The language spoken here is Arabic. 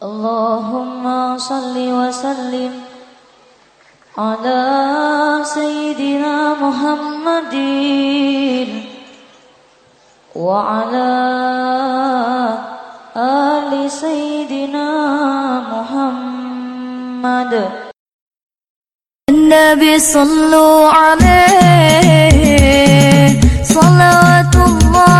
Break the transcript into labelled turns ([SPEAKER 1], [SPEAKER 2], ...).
[SPEAKER 1] اللهم صل وسلم على سيدنا محمد وعلى آل سيدنا محمد.
[SPEAKER 2] النبي صلوا عليه صلوات الله